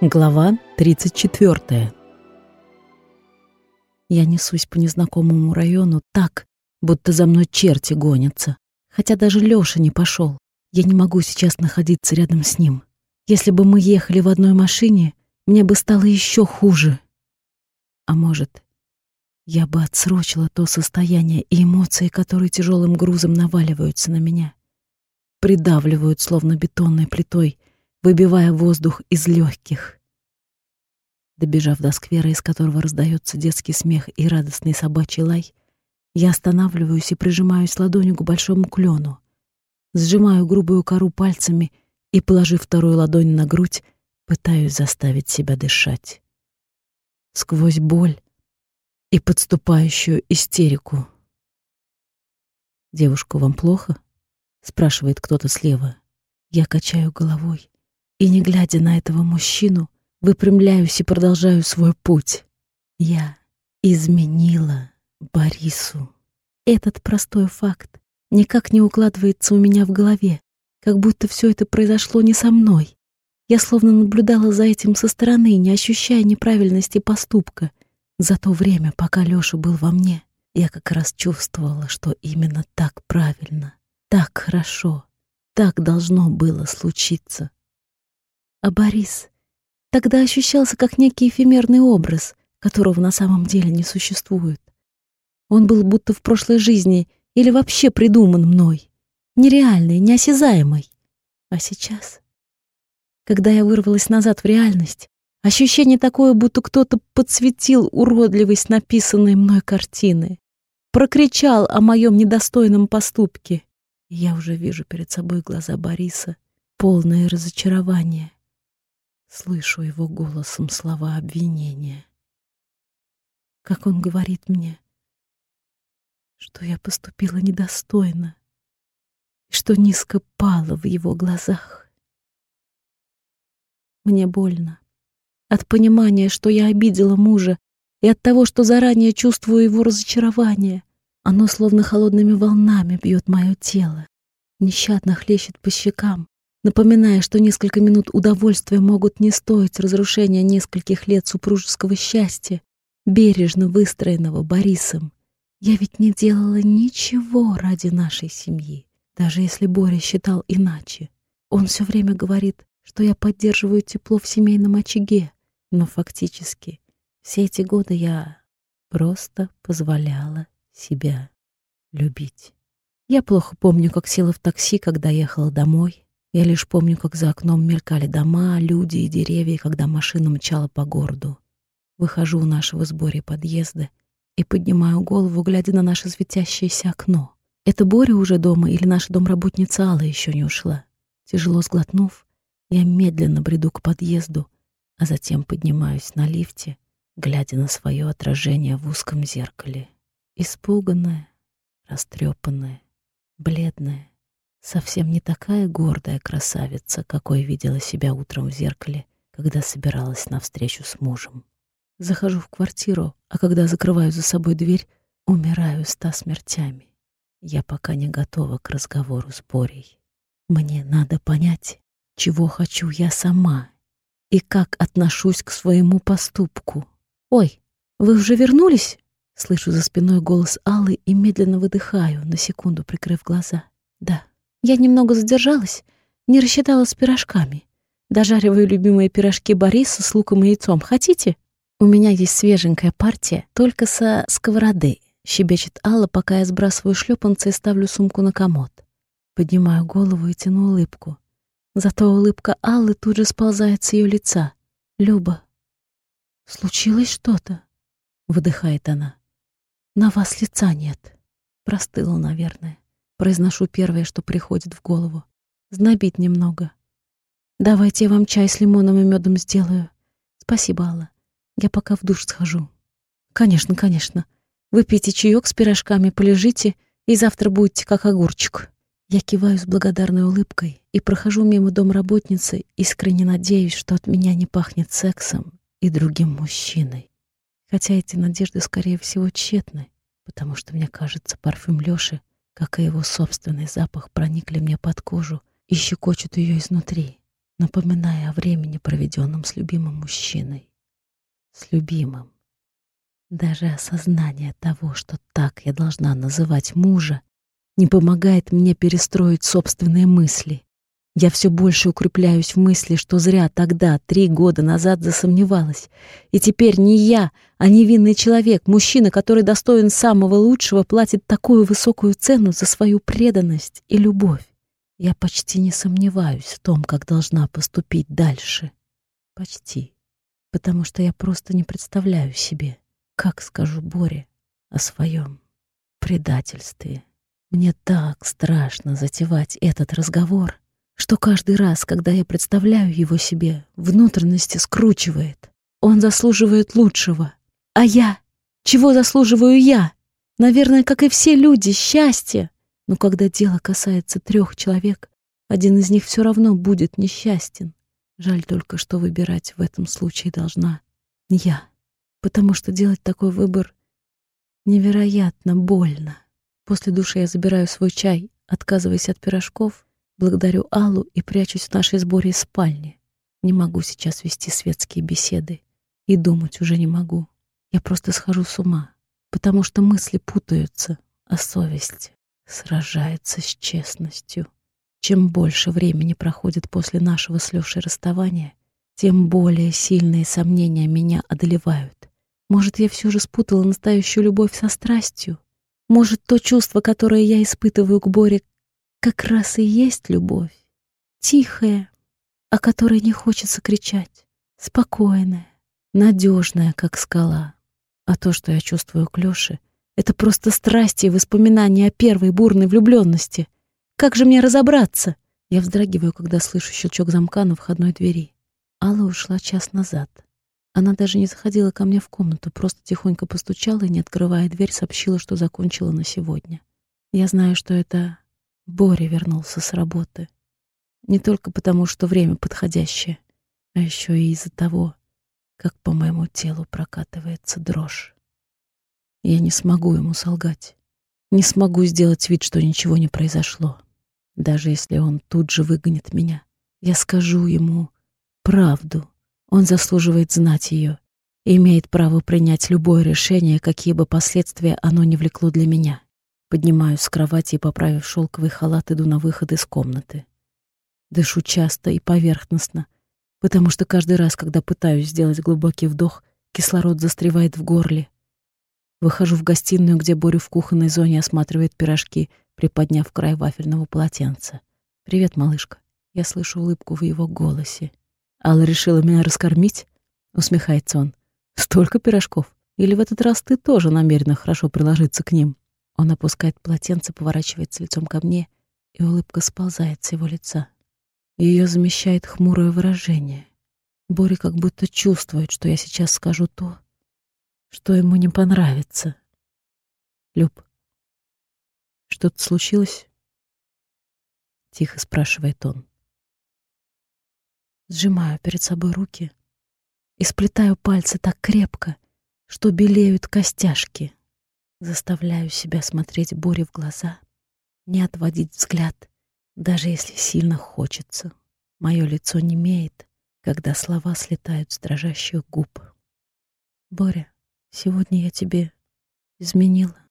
Глава 34 Я несусь по незнакомому району так, будто за мной черти гонятся. Хотя даже Лёша не пошел. Я не могу сейчас находиться рядом с ним. Если бы мы ехали в одной машине, мне бы стало еще хуже. А может, я бы отсрочила то состояние и эмоции, которые тяжелым грузом наваливаются на меня. Придавливают, словно бетонной плитой, выбивая воздух из легких. Добежав до сквера, из которого раздается детский смех и радостный собачий лай, я останавливаюсь и прижимаюсь ладонью к большому клену, сжимаю грубую кору пальцами и, положив вторую ладонь на грудь, пытаюсь заставить себя дышать. Сквозь боль и подступающую истерику. «Девушка, вам плохо?» — спрашивает кто-то слева. Я качаю головой и, не глядя на этого мужчину, выпрямляюсь и продолжаю свой путь. Я изменила Борису. Этот простой факт никак не укладывается у меня в голове, как будто все это произошло не со мной. Я словно наблюдала за этим со стороны, не ощущая неправильности поступка. За то время, пока Лёша был во мне, я как раз чувствовала, что именно так правильно, так хорошо, так должно было случиться. А Борис тогда ощущался как некий эфемерный образ, которого на самом деле не существует. Он был будто в прошлой жизни или вообще придуман мной, нереальный, неосязаемый. А сейчас, когда я вырвалась назад в реальность, ощущение такое, будто кто-то подсветил уродливость написанной мной картины, прокричал о моем недостойном поступке. я уже вижу перед собой глаза Бориса, полное разочарование. Слышу его голосом слова обвинения. Как он говорит мне, что я поступила недостойно и что низко пала в его глазах. Мне больно от понимания, что я обидела мужа, и от того, что заранее чувствую его разочарование. Оно словно холодными волнами бьет мое тело, нещадно хлещет по щекам, напоминая, что несколько минут удовольствия могут не стоить разрушения нескольких лет супружеского счастья, бережно выстроенного Борисом. Я ведь не делала ничего ради нашей семьи, даже если Боря считал иначе. Он все время говорит, что я поддерживаю тепло в семейном очаге, но фактически все эти годы я просто позволяла себя любить. Я плохо помню, как села в такси, когда ехала домой, я лишь помню, как за окном мелькали дома, люди и деревья, когда машина мчала по городу. Выхожу у нашего сборе подъезда и поднимаю голову, глядя на наше светящееся окно. Это Боря уже дома или наша домработница Алла еще не ушла? Тяжело сглотнув, я медленно бреду к подъезду, а затем поднимаюсь на лифте, глядя на свое отражение в узком зеркале. Испуганная, растрепанная, бледная, Совсем не такая гордая красавица, какой видела себя утром в зеркале, когда собиралась на встречу с мужем. Захожу в квартиру, а когда закрываю за собой дверь, умираю ста смертями. Я пока не готова к разговору с Борей. Мне надо понять, чего хочу я сама и как отношусь к своему поступку. «Ой, вы уже вернулись?» Слышу за спиной голос Аллы и медленно выдыхаю, на секунду прикрыв глаза. «Да, я немного задержалась, не рассчитала с пирожками. Дожариваю любимые пирожки Бориса с луком и яйцом. Хотите? У меня есть свеженькая партия, только со сковороды. Щебечет Алла, пока я сбрасываю шлепанцы и ставлю сумку на комод. Поднимаю голову и тяну улыбку. Зато улыбка Аллы тут же сползает с ее лица. «Люба, случилось что-то?» — выдыхает она. «На вас лица нет. Простыла, наверное. Произношу первое, что приходит в голову. Знобит немного. Давайте я вам чай с лимоном и медом сделаю. Спасибо, Алла. Я пока в душ схожу. Конечно, конечно. Выпейте чаек с пирожками, полежите, и завтра будете как огурчик. Я киваю с благодарной улыбкой и прохожу мимо домработницы, искренне надеюсь, что от меня не пахнет сексом и другим мужчиной. Хотя эти надежды, скорее всего, тщетны, потому что, мне кажется, парфюм Лёши как и его собственный запах, проникли мне под кожу и щекочут ее изнутри. напоминая о времени, проведенном с любимым мужчиной. С любимым. Даже осознание того, что так я должна называть мужа, не помогает мне перестроить собственные мысли. Я все больше укрепляюсь в мысли, что зря тогда, три года назад, засомневалась. И теперь не я, а невинный человек, мужчина, который достоин самого лучшего, платит такую высокую цену за свою преданность и любовь. Я почти не сомневаюсь в том, как должна поступить дальше. Почти. Потому что я просто не представляю себе, как скажу Боре о своем предательстве. Мне так страшно затевать этот разговор, что каждый раз, когда я представляю его себе, внутренности скручивает. Он заслуживает лучшего. А я? Чего заслуживаю я? Наверное, как и все люди, счастье. Но когда дело касается трех человек, один из них все равно будет несчастен. Жаль только, что выбирать в этом случае должна я, потому что делать такой выбор невероятно больно. После души я забираю свой чай, отказываясь от пирожков, благодарю Аллу и прячусь в нашей сборе спальни. Не могу сейчас вести светские беседы. И думать уже не могу. Я просто схожу с ума, потому что мысли путаются, а совесть сражается с честностью. Чем больше времени проходит после нашего с Лешей расставания, тем более сильные сомнения меня одолевают. Может, я все же спутала настоящую любовь со страстью? Может, то чувство, которое я испытываю к Боре, как раз и есть любовь. Тихая, о которой не хочется кричать. Спокойная, надежная, как скала. А то, что я чувствую к Лёше, это просто страсти и воспоминания о первой бурной влюбленности. Как же мне разобраться? Я вздрагиваю, когда слышу щелчок замка на входной двери. Алла ушла час назад. Она даже не заходила ко мне в комнату, просто тихонько постучала и, не открывая дверь, сообщила, что закончила на сегодня. Я знаю, что это Боря вернулся с работы. Не только потому, что время подходящее, а еще и из-за того, как по моему телу прокатывается дрожь. Я не смогу ему солгать. Не смогу сделать вид, что ничего не произошло. Даже если он тут же выгонит меня, я скажу ему правду. Он заслуживает знать ее и имеет право принять любое решение, какие бы последствия оно не влекло для меня. Поднимаюсь с кровати и, поправив шелковый халат, иду на выход из комнаты. Дышу часто и поверхностно, потому что каждый раз, когда пытаюсь сделать глубокий вдох, кислород застревает в горле. Выхожу в гостиную, где Боря в кухонной зоне осматривает пирожки, приподняв край вафельного полотенца. «Привет, малышка». Я слышу улыбку в его голосе. Алла решила меня раскормить? Усмехается он. Столько пирожков? Или в этот раз ты тоже намерена хорошо приложиться к ним? Он опускает полотенце, поворачивается лицом ко мне, и улыбка сползает с его лица. Ее замещает хмурое выражение. Боря как будто чувствует, что я сейчас скажу то, что ему не понравится. «Люб, что-то случилось?» Тихо спрашивает он. Сжимаю перед собой руки и сплетаю пальцы так крепко, что белеют костяшки. Заставляю себя смотреть Боре в глаза, не отводить взгляд, даже если сильно хочется. Мое лицо немеет, когда слова слетают с дрожащих губ. «Боря, сегодня я тебе изменила».